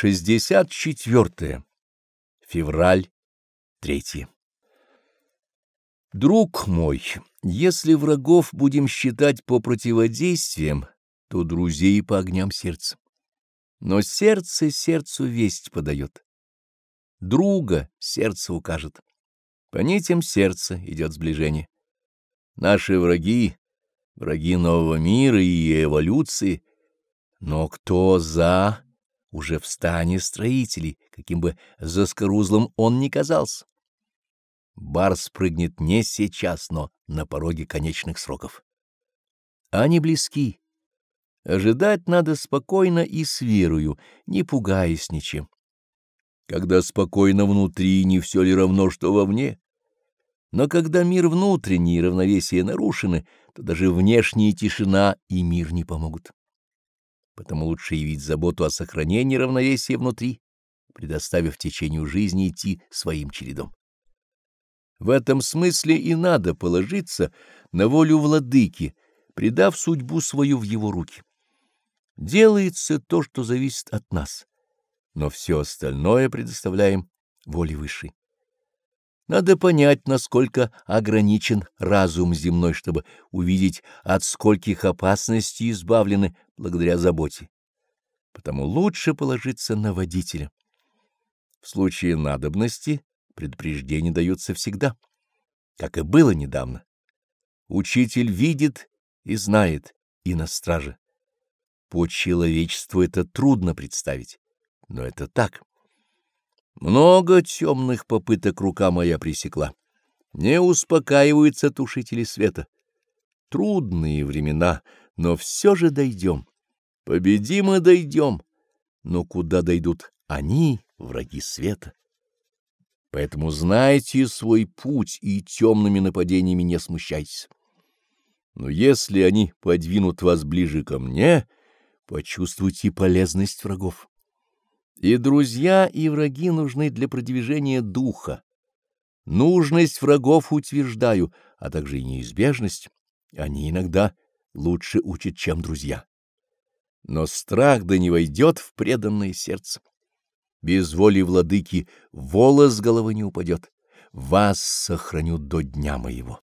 64. Февраль 3. Друг мой, если врагов будем считать по противодействиям, то друзей по огням сердца. Но сердце сердцу весть подает. Друга сердце укажет. По нитям сердца идет сближение. Наши враги — враги нового мира и эволюции. Но кто за, уже в стане строителей, каким бы заскорузлым он ни казался. Барс прыгнет не сейчас, но на пороге конечных сроков. Они близки. Ожидать надо спокойно и с верою, не пугаясь ничем. Когда спокойно внутри, не все ли равно, что вовне? Но когда мир внутренний и равновесие нарушены, то даже внешняя тишина и мир не помогут. Потому лучше явить заботу о сохранении равновесия внутри, предоставив течению жизни идти своим чередом. В этом смысле и надо положиться на волю владыки, предав судьбу свою в его руки. Делается то, что зависит от нас но все остальное предоставляем воле высшей. Надо понять, насколько ограничен разум земной, чтобы увидеть, от скольких опасностей избавлены благодаря заботе. Потому лучше положиться на водителя. В случае надобности предупреждения даются всегда, как и было недавно. Учитель видит и знает, и на страже. По человечеству это трудно представить но это так. Много темных попыток рука моя пресекла. Не успокаиваются тушители света. Трудные времена, но все же дойдем. Победим и дойдем. Но куда дойдут они, враги света? Поэтому знайте свой путь и темными нападениями не смущайтесь. Но если они подвинут вас ближе ко мне, почувствуйте полезность врагов. И друзья, и враги нужны для продвижения духа. Нужность врагов утверждаю, а также и неизбежность. Они иногда лучше учат, чем друзья. Но страх да не войдет в преданное сердце. Без воли владыки волос с головы не упадет. Вас сохраню до дня моего.